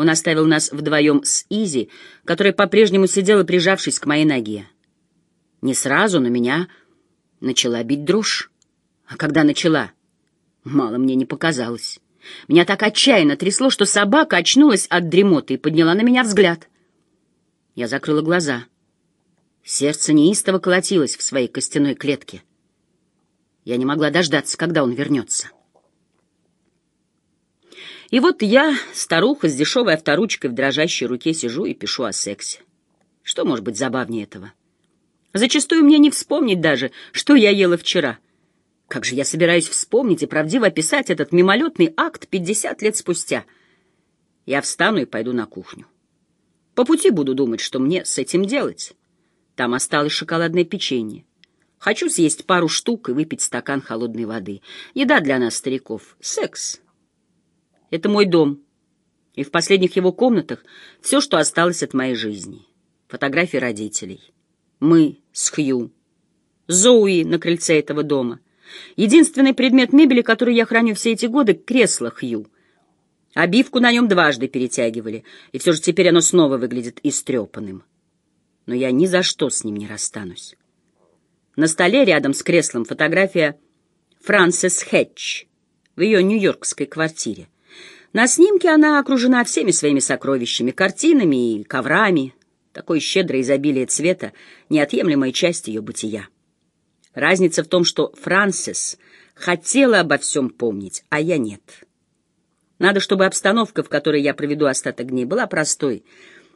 Он оставил нас вдвоем с Изи, которая по-прежнему сидела, прижавшись к моей ноге. Не сразу, но меня начала бить дрожь. А когда начала, мало мне не показалось. Меня так отчаянно трясло, что собака очнулась от дремоты и подняла на меня взгляд. Я закрыла глаза. Сердце неистово колотилось в своей костяной клетке. Я не могла дождаться, когда он вернется. И вот я, старуха с дешевой авторучкой в дрожащей руке, сижу и пишу о сексе. Что может быть забавнее этого? Зачастую мне не вспомнить даже, что я ела вчера. Как же я собираюсь вспомнить и правдиво описать этот мимолетный акт пятьдесят лет спустя? Я встану и пойду на кухню. По пути буду думать, что мне с этим делать. Там осталось шоколадное печенье. Хочу съесть пару штук и выпить стакан холодной воды. Еда для нас, стариков. Секс. Это мой дом. И в последних его комнатах все, что осталось от моей жизни. Фотографии родителей. Мы с Хью. Зоуи на крыльце этого дома. Единственный предмет мебели, который я храню все эти годы — кресло Хью. Обивку на нем дважды перетягивали, и все же теперь оно снова выглядит истрепанным. Но я ни за что с ним не расстанусь. На столе рядом с креслом фотография Франсис Хэтч в ее нью-йоркской квартире. На снимке она окружена всеми своими сокровищами, картинами и коврами. Такое щедрое изобилие цвета — неотъемлемая часть ее бытия. Разница в том, что Франсис хотела обо всем помнить, а я нет. Надо, чтобы обстановка, в которой я проведу остаток дней, была простой.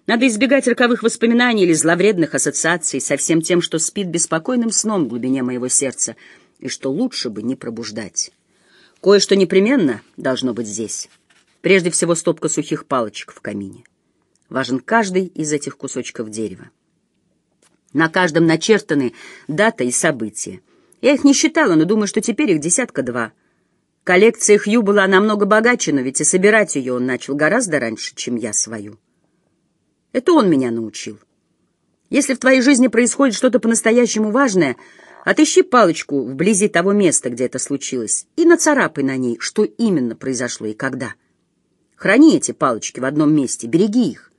Надо избегать роковых воспоминаний или зловредных ассоциаций со всем тем, что спит беспокойным сном в глубине моего сердца, и что лучше бы не пробуждать. Кое-что непременно должно быть здесь. Прежде всего стопка сухих палочек в камине. Важен каждый из этих кусочков дерева. На каждом начертаны дата и события. Я их не считала, но думаю, что теперь их десятка два. Коллекция Хью была намного богаче, но ведь и собирать ее он начал гораздо раньше, чем я свою. Это он меня научил. Если в твоей жизни происходит что-то по-настоящему важное, отыщи палочку вблизи того места, где это случилось, и нацарапай на ней, что именно произошло и когда. Храни эти палочки в одном месте, береги их.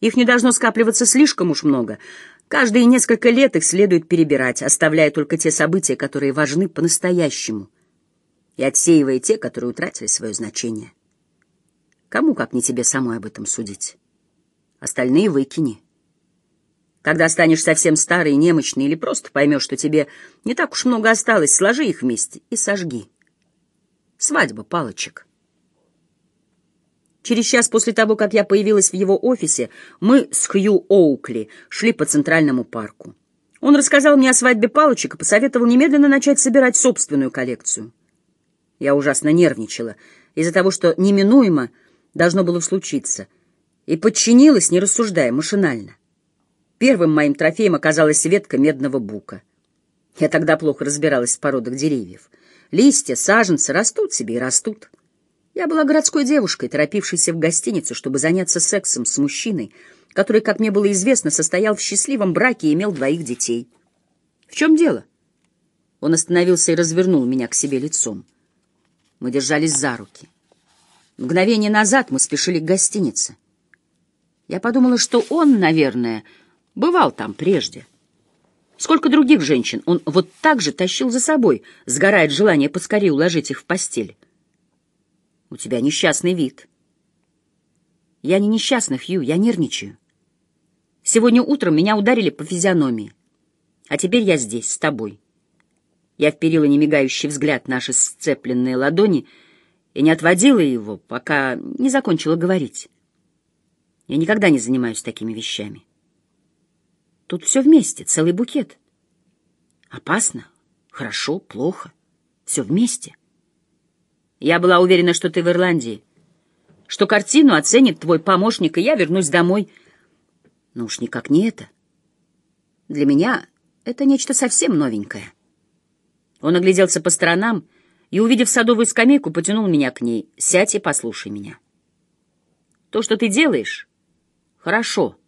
Их не должно скапливаться слишком уж много. Каждые несколько лет их следует перебирать, оставляя только те события, которые важны по-настоящему, и отсеивая те, которые утратили свое значение. Кому, как не тебе самой, об этом судить? Остальные выкини. Когда станешь совсем старый и немощный или просто поймешь, что тебе не так уж много осталось, сложи их вместе и сожги. Свадьба палочек. Через час после того, как я появилась в его офисе, мы с Хью Оукли шли по Центральному парку. Он рассказал мне о свадьбе палочек и посоветовал немедленно начать собирать собственную коллекцию. Я ужасно нервничала из-за того, что неминуемо должно было случиться, и подчинилась, не рассуждая, машинально. Первым моим трофеем оказалась ветка медного бука. Я тогда плохо разбиралась в породах деревьев. Листья, саженцы растут себе и растут. Я была городской девушкой, торопившейся в гостиницу, чтобы заняться сексом с мужчиной, который, как мне было известно, состоял в счастливом браке и имел двоих детей. «В чем дело?» Он остановился и развернул меня к себе лицом. Мы держались за руки. Мгновение назад мы спешили к гостинице. Я подумала, что он, наверное, бывал там прежде. Сколько других женщин он вот так же тащил за собой, сгорает желание поскорее уложить их в постель. У тебя несчастный вид. Я не несчастна, Хью, я нервничаю. Сегодня утром меня ударили по физиономии. А теперь я здесь, с тобой. Я вперила немигающий взгляд наши сцепленные ладони и не отводила его, пока не закончила говорить. Я никогда не занимаюсь такими вещами. Тут все вместе, целый букет. Опасно, хорошо, плохо, все вместе. Я была уверена, что ты в Ирландии, что картину оценит твой помощник, и я вернусь домой. Но уж никак не это. Для меня это нечто совсем новенькое. Он огляделся по сторонам и, увидев садовую скамейку, потянул меня к ней. «Сядь и послушай меня. То, что ты делаешь, хорошо.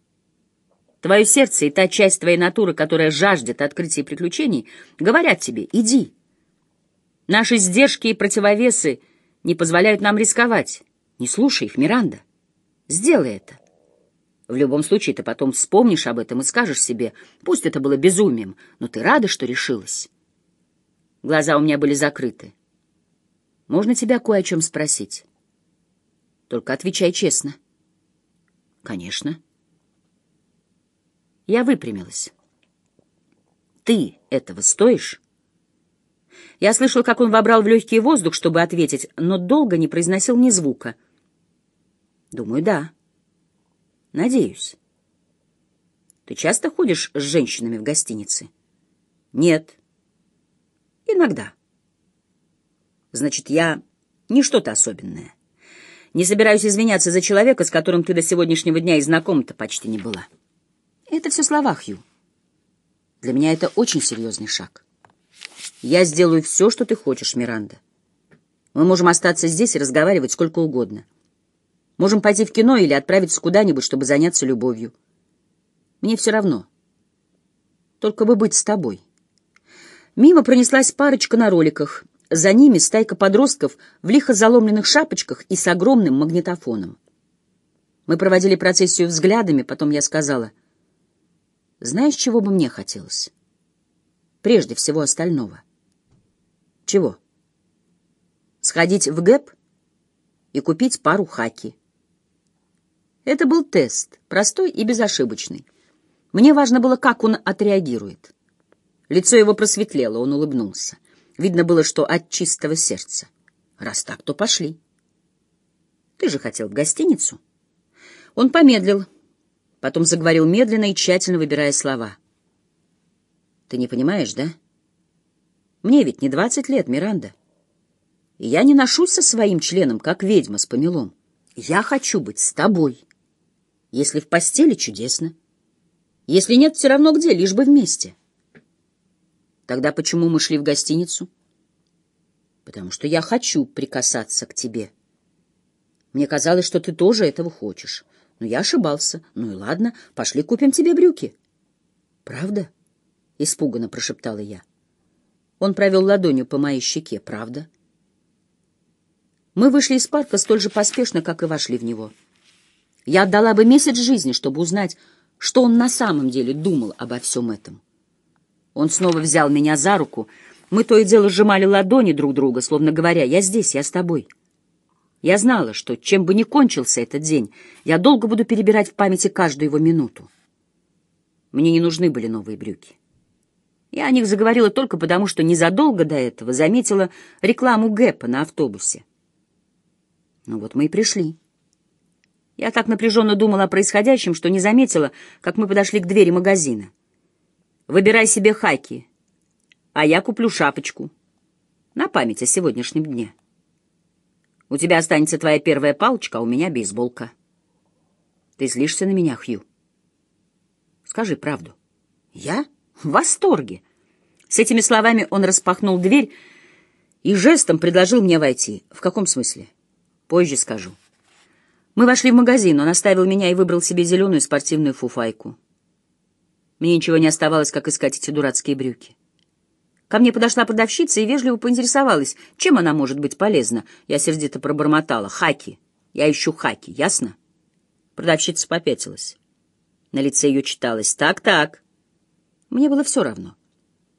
Твое сердце и та часть твоей натуры, которая жаждет открытия приключений, говорят тебе «иди». Наши сдержки и противовесы не позволяют нам рисковать. Не слушай их, Миранда. Сделай это. В любом случае, ты потом вспомнишь об этом и скажешь себе, пусть это было безумием, но ты рада, что решилась. Глаза у меня были закрыты. Можно тебя кое о чем спросить? Только отвечай честно. Конечно. Я выпрямилась. Ты этого стоишь? Я слышал, как он вобрал в легкий воздух, чтобы ответить, но долго не произносил ни звука. Думаю, да. Надеюсь. Ты часто ходишь с женщинами в гостинице? Нет. Иногда. Значит, я не что-то особенное. Не собираюсь извиняться за человека, с которым ты до сегодняшнего дня и знакома-то почти не была. Это все слова, Хью. Для меня это очень серьезный шаг. Я сделаю все, что ты хочешь, Миранда. Мы можем остаться здесь и разговаривать сколько угодно. Можем пойти в кино или отправиться куда-нибудь, чтобы заняться любовью. Мне все равно. Только бы быть с тобой. Мимо пронеслась парочка на роликах. За ними стайка подростков в лихо заломленных шапочках и с огромным магнитофоном. Мы проводили процессию взглядами, потом я сказала, «Знаешь, чего бы мне хотелось? Прежде всего остального». «Чего?» «Сходить в ГЭП и купить пару хаки». Это был тест, простой и безошибочный. Мне важно было, как он отреагирует. Лицо его просветлело, он улыбнулся. Видно было, что от чистого сердца. Раз так, то пошли. Ты же хотел в гостиницу? Он помедлил, потом заговорил медленно и тщательно выбирая слова. Ты не понимаешь, да? Мне ведь не двадцать лет, Миранда. И я не ношусь со своим членом, как ведьма с помелом. Я хочу быть с тобой. Если в постели — чудесно. Если нет, все равно где, лишь бы вместе. Тогда почему мы шли в гостиницу? Потому что я хочу прикасаться к тебе. Мне казалось, что ты тоже этого хочешь. Но я ошибался. Ну и ладно, пошли купим тебе брюки. Правда? Испуганно прошептала я. Он провел ладонью по моей щеке. Правда? Мы вышли из парка столь же поспешно, как и вошли в него. Я отдала бы месяц жизни, чтобы узнать, что он на самом деле думал обо всем этом. Он снова взял меня за руку. Мы то и дело сжимали ладони друг друга, словно говоря, «Я здесь, я с тобой». Я знала, что, чем бы ни кончился этот день, я долго буду перебирать в памяти каждую его минуту. Мне не нужны были новые брюки. Я о них заговорила только потому, что незадолго до этого заметила рекламу Гэпа на автобусе. Ну вот мы и пришли. Я так напряженно думала о происходящем, что не заметила, как мы подошли к двери магазина. «Выбирай себе хаки, а я куплю шапочку. На память о сегодняшнем дне. У тебя останется твоя первая палочка, а у меня бейсболка. Ты злишься на меня, Хью? Скажи правду. Я в восторге». С этими словами он распахнул дверь и жестом предложил мне войти. В каком смысле? Позже скажу. Мы вошли в магазин, он оставил меня и выбрал себе зеленую спортивную фуфайку. Мне ничего не оставалось, как искать эти дурацкие брюки. Ко мне подошла продавщица и вежливо поинтересовалась, чем она может быть полезна. Я сердито пробормотала. «Хаки. Я ищу хаки, ясно?» Продавщица попятилась. На лице ее читалось «Так-так». Мне было все равно.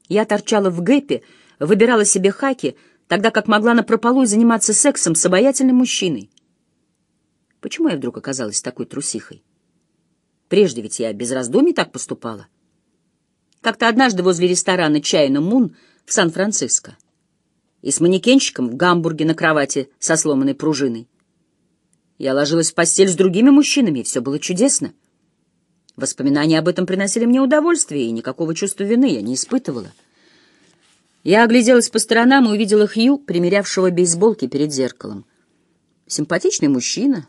Я торчала в гэпе, выбирала себе хаки, тогда как могла напропалу заниматься сексом с обаятельным мужчиной. Почему я вдруг оказалась такой трусихой? Прежде ведь я без раздумий так поступала. Как-то однажды возле ресторана «Чайна Мун» в Сан-Франциско и с манекенщиком в Гамбурге на кровати со сломанной пружиной. Я ложилась в постель с другими мужчинами, и все было чудесно. Воспоминания об этом приносили мне удовольствие, и никакого чувства вины я не испытывала. Я огляделась по сторонам и увидела Хью, примерявшего бейсболки перед зеркалом. Симпатичный мужчина,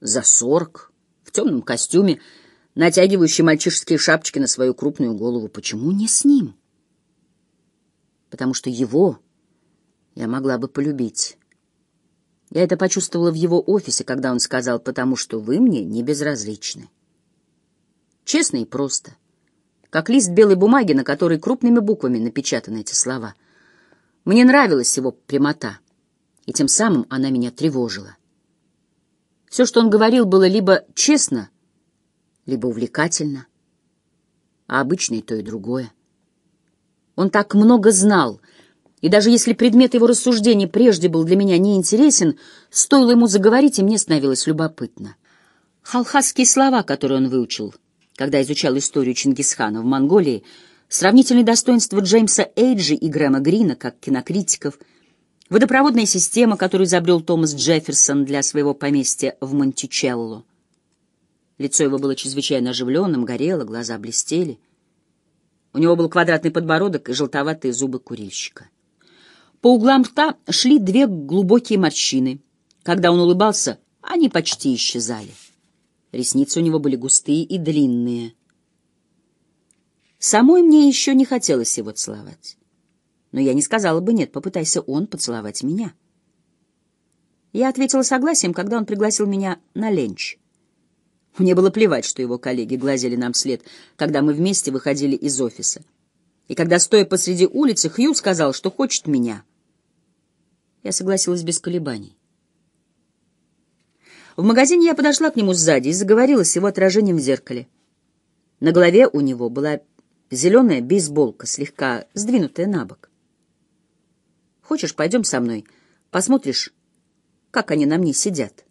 за сорок, в темном костюме, натягивающий мальчишеские шапочки на свою крупную голову. Почему не с ним? Потому что его я могла бы полюбить. Я это почувствовала в его офисе, когда он сказал, потому что вы мне не безразличны. Честно и просто. Как лист белой бумаги, на которой крупными буквами напечатаны эти слова. Мне нравилась его прямота, и тем самым она меня тревожила. Все, что он говорил, было либо честно, либо увлекательно, а обычно и то, и другое. Он так много знал, и даже если предмет его рассуждений прежде был для меня неинтересен, стоило ему заговорить, и мне становилось любопытно. Халхасские слова, которые он выучил, когда изучал историю Чингисхана в Монголии, сравнительные достоинства Джеймса Эйджи и Грэма Грина как кинокритиков — Водопроводная система, которую изобрел Томас Джефферсон для своего поместья в Монтичелло. Лицо его было чрезвычайно оживленным, горело, глаза блестели. У него был квадратный подбородок и желтоватые зубы курильщика. По углам рта шли две глубокие морщины. Когда он улыбался, они почти исчезали. Ресницы у него были густые и длинные. Самой мне еще не хотелось его целовать. Но я не сказала бы «нет», попытайся он поцеловать меня. Я ответила согласием, когда он пригласил меня на ленч. Мне было плевать, что его коллеги глазели нам вслед, когда мы вместе выходили из офиса. И когда, стоя посреди улицы, Хью сказал, что хочет меня. Я согласилась без колебаний. В магазине я подошла к нему сзади и заговорила с его отражением в зеркале. На голове у него была зеленая бейсболка, слегка сдвинутая на бок. Хочешь, пойдем со мной? Посмотришь, как они на мне сидят.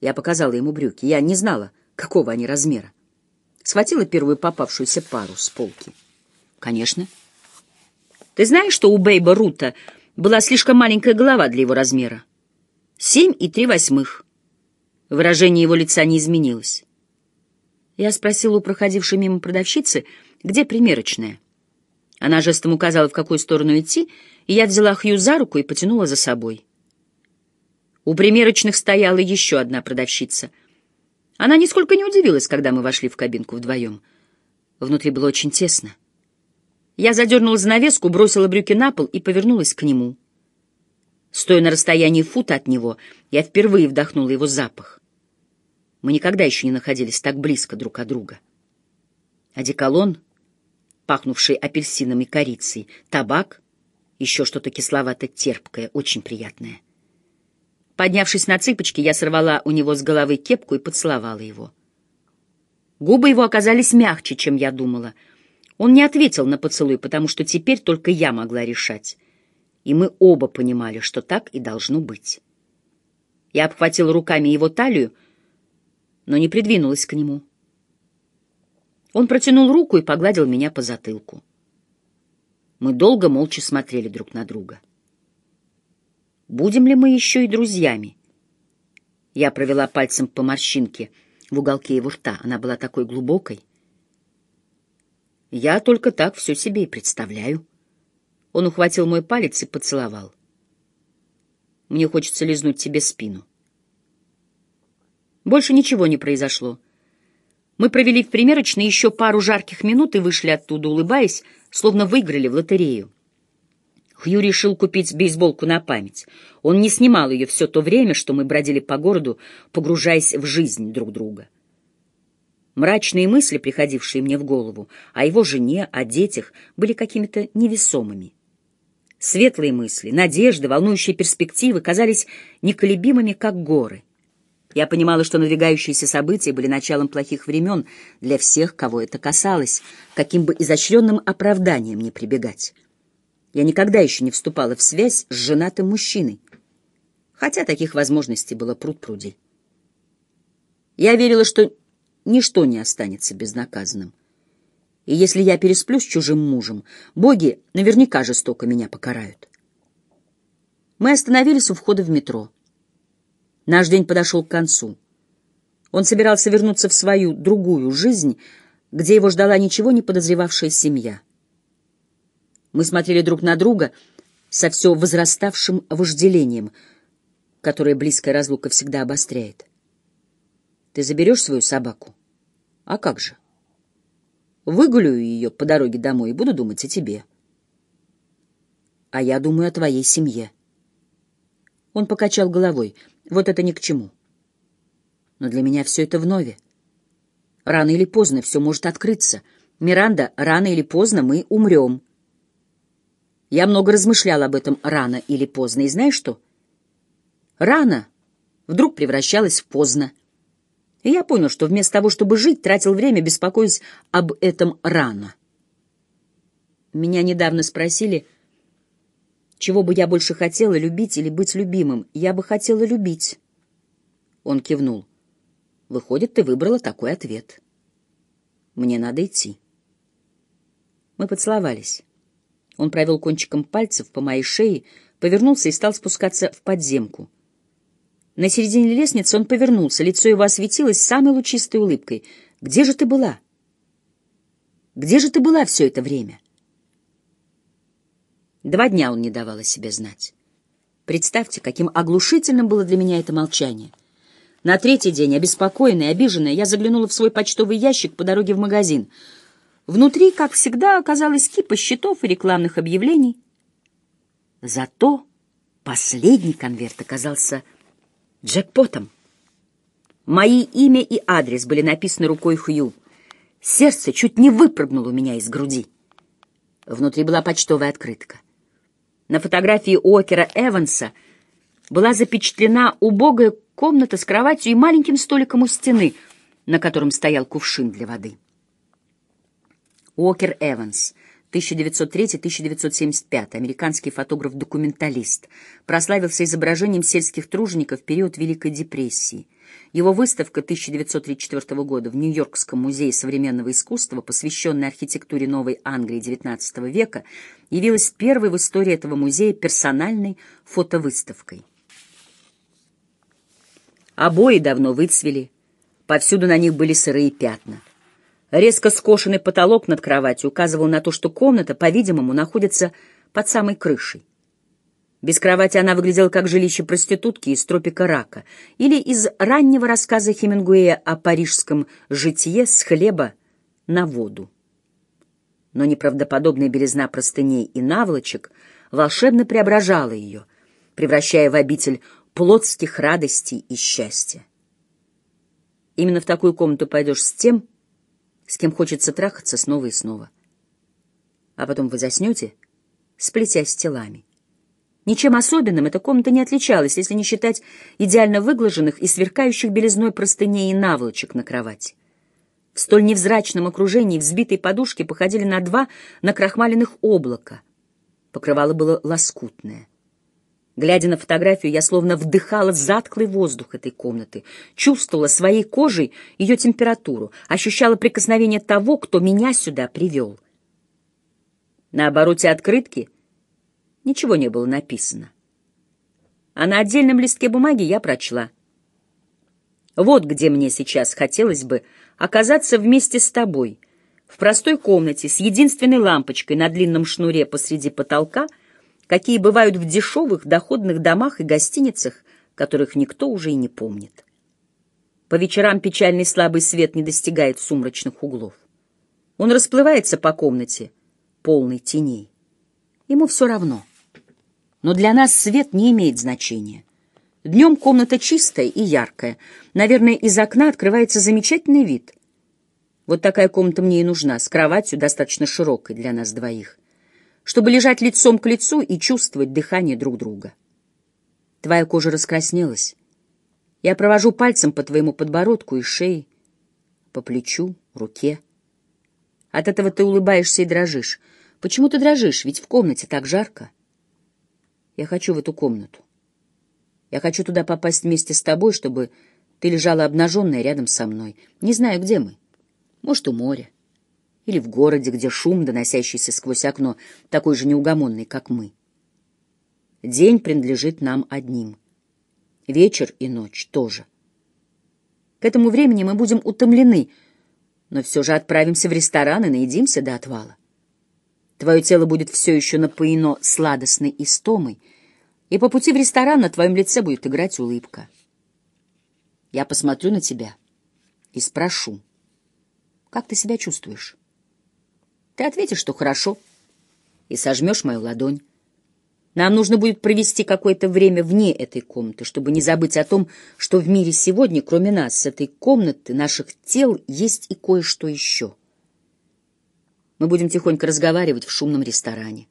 Я показала ему брюки. Я не знала, какого они размера. Схватила первую попавшуюся пару с полки. Конечно. Ты знаешь, что у Бейба Рута была слишком маленькая голова для его размера? Семь и три восьмых. Выражение его лица не изменилось. Я спросила у проходившей мимо продавщицы, где примерочная. Она жестом указала, в какую сторону идти, и я взяла Хью за руку и потянула за собой. У примерочных стояла еще одна продавщица. Она нисколько не удивилась, когда мы вошли в кабинку вдвоем. Внутри было очень тесно. Я задернула занавеску, бросила брюки на пол и повернулась к нему. Стоя на расстоянии фута от него, я впервые вдохнула его запах. Мы никогда еще не находились так близко друг от друга. Одеколон — пахнувший апельсином и корицей, табак, еще что-то кисловато-терпкое, очень приятное. Поднявшись на цыпочки, я сорвала у него с головы кепку и поцеловала его. Губы его оказались мягче, чем я думала. Он не ответил на поцелуй, потому что теперь только я могла решать. И мы оба понимали, что так и должно быть. Я обхватила руками его талию, но не придвинулась к нему. Он протянул руку и погладил меня по затылку. Мы долго молча смотрели друг на друга. Будем ли мы еще и друзьями? Я провела пальцем по морщинке в уголке его рта. Она была такой глубокой. Я только так все себе и представляю. Он ухватил мой палец и поцеловал. Мне хочется лизнуть тебе спину. Больше ничего не произошло. Мы провели в примерочной еще пару жарких минут и вышли оттуда, улыбаясь, словно выиграли в лотерею. Хью решил купить бейсболку на память. Он не снимал ее все то время, что мы бродили по городу, погружаясь в жизнь друг друга. Мрачные мысли, приходившие мне в голову, о его жене, о детях, были какими-то невесомыми. Светлые мысли, надежды, волнующие перспективы казались неколебимыми, как горы — я понимала, что надвигающиеся события были началом плохих времен для всех, кого это касалось, каким бы изощренным оправданием не прибегать. Я никогда еще не вступала в связь с женатым мужчиной, хотя таких возможностей было пруд-пруди. Я верила, что ничто не останется безнаказанным. И если я пересплю с чужим мужем, боги наверняка жестоко меня покарают. Мы остановились у входа в метро. Наш день подошел к концу. Он собирался вернуться в свою другую жизнь, где его ждала ничего не подозревавшая семья. Мы смотрели друг на друга со все возраставшим вожделением, которое близкая разлука всегда обостряет. Ты заберешь свою собаку? А как же? Выгулю ее по дороге домой и буду думать о тебе. А я думаю о твоей семье. Он покачал головой — вот это ни к чему. Но для меня все это вновь. Рано или поздно все может открыться. Миранда, рано или поздно мы умрем. Я много размышлял об этом рано или поздно. И знаешь что? Рано вдруг превращалась в поздно. И я понял, что вместо того, чтобы жить, тратил время, беспокоясь об этом рано. Меня недавно спросили, чего бы я больше хотела, любить или быть любимым. Я бы хотела любить. Он кивнул. Выходит, ты выбрала такой ответ. Мне надо идти. Мы поцеловались. Он провел кончиком пальцев по моей шее, повернулся и стал спускаться в подземку. На середине лестницы он повернулся, лицо его осветилось самой лучистой улыбкой. «Где же ты была? Где же ты была все это время?» Два дня он не давал о себе знать. Представьте, каким оглушительным было для меня это молчание. На третий день, обеспокоенная, обиженная, я заглянула в свой почтовый ящик по дороге в магазин. Внутри, как всегда, оказалась кипа счетов и рекламных объявлений. Зато последний конверт оказался джекпотом. Мои имя и адрес были написаны рукой Хью. Сердце чуть не выпрыгнуло у меня из груди. Внутри была почтовая открытка. На фотографии Окера Эванса была запечатлена убогая комната с кроватью и маленьким столиком у стены, на котором стоял кувшин для воды. Окер Эванс, 1903-1975, американский фотограф-документалист, прославился изображением сельских тружеников в период Великой депрессии. Его выставка 1934 года в Нью-Йоркском музее современного искусства, посвященная архитектуре Новой Англии XIX века, явилась первой в истории этого музея персональной фотовыставкой. Обои давно выцвели, повсюду на них были сырые пятна. Резко скошенный потолок над кроватью указывал на то, что комната, по-видимому, находится под самой крышей. Без кровати она выглядела как жилище проститутки из тропика рака или из раннего рассказа Хемингуэя о парижском житье с хлеба на воду. Но неправдоподобная белизна простыней и наволочек волшебно преображала ее, превращая в обитель плотских радостей и счастья. Именно в такую комнату пойдешь с тем, с кем хочется трахаться снова и снова. А потом вы заснете, сплетясь телами. Ничем особенным эта комната не отличалась, если не считать идеально выглаженных и сверкающих белизной простыней и наволочек на кровати. В столь невзрачном окружении взбитые подушки походили на два накрахмаленных облака. Покрывало было лоскутное. Глядя на фотографию, я словно вдыхала затклый воздух этой комнаты, чувствовала своей кожей ее температуру, ощущала прикосновение того, кто меня сюда привел. На обороте открытки ничего не было написано. А на отдельном листке бумаги я прочла. Вот где мне сейчас хотелось бы оказаться вместе с тобой, в простой комнате с единственной лампочкой на длинном шнуре посреди потолка — какие бывают в дешевых доходных домах и гостиницах, которых никто уже и не помнит. По вечерам печальный слабый свет не достигает сумрачных углов. Он расплывается по комнате, полной теней. Ему все равно. Но для нас свет не имеет значения. Днем комната чистая и яркая. Наверное, из окна открывается замечательный вид. Вот такая комната мне и нужна, с кроватью достаточно широкой для нас двоих чтобы лежать лицом к лицу и чувствовать дыхание друг друга. Твоя кожа раскраснелась. Я провожу пальцем по твоему подбородку и шее, по плечу, руке. От этого ты улыбаешься и дрожишь. Почему ты дрожишь? Ведь в комнате так жарко. Я хочу в эту комнату. Я хочу туда попасть вместе с тобой, чтобы ты лежала обнаженная рядом со мной. Не знаю, где мы. Может, у моря или в городе, где шум, доносящийся сквозь окно, такой же неугомонный, как мы. День принадлежит нам одним. Вечер и ночь тоже. К этому времени мы будем утомлены, но все же отправимся в ресторан и наедимся до отвала. Твое тело будет все еще напоено сладостной истомой, и по пути в ресторан на твоем лице будет играть улыбка. Я посмотрю на тебя и спрошу, как ты себя чувствуешь? Ты ответишь, что хорошо, и сожмешь мою ладонь. Нам нужно будет провести какое-то время вне этой комнаты, чтобы не забыть о том, что в мире сегодня, кроме нас, с этой комнаты, наших тел, есть и кое-что еще. Мы будем тихонько разговаривать в шумном ресторане.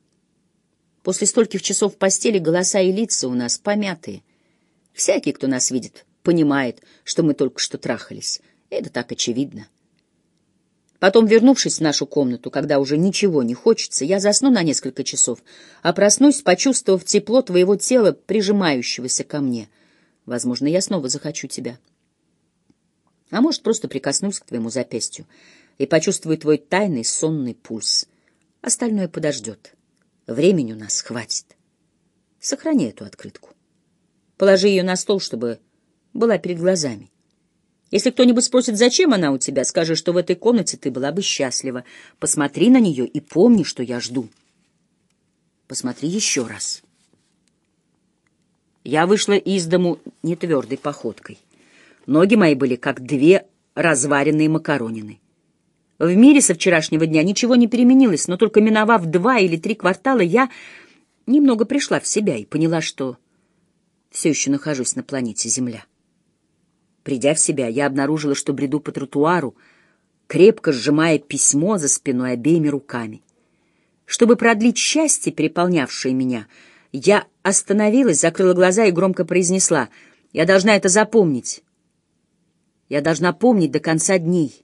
После стольких часов в постели голоса и лица у нас помятые. Всякий, кто нас видит, понимает, что мы только что трахались. Это так очевидно. Потом, вернувшись в нашу комнату, когда уже ничего не хочется, я засну на несколько часов, а проснусь, почувствовав тепло твоего тела, прижимающегося ко мне. Возможно, я снова захочу тебя. А может, просто прикоснусь к твоему запястью и почувствую твой тайный сонный пульс. Остальное подождет. Времени у нас хватит. Сохрани эту открытку. Положи ее на стол, чтобы была перед глазами. Если кто-нибудь спросит, зачем она у тебя, скажи, что в этой комнате ты была бы счастлива. Посмотри на нее и помни, что я жду. Посмотри еще раз. Я вышла из дому нетвердой походкой. Ноги мои были как две разваренные макаронины. В мире со вчерашнего дня ничего не переменилось, но только миновав два или три квартала, я немного пришла в себя и поняла, что все еще нахожусь на планете Земля. Придя в себя, я обнаружила, что бреду по тротуару, крепко сжимая письмо за спиной обеими руками. Чтобы продлить счастье, переполнявшее меня, я остановилась, закрыла глаза и громко произнесла «Я должна это запомнить. Я должна помнить до конца дней».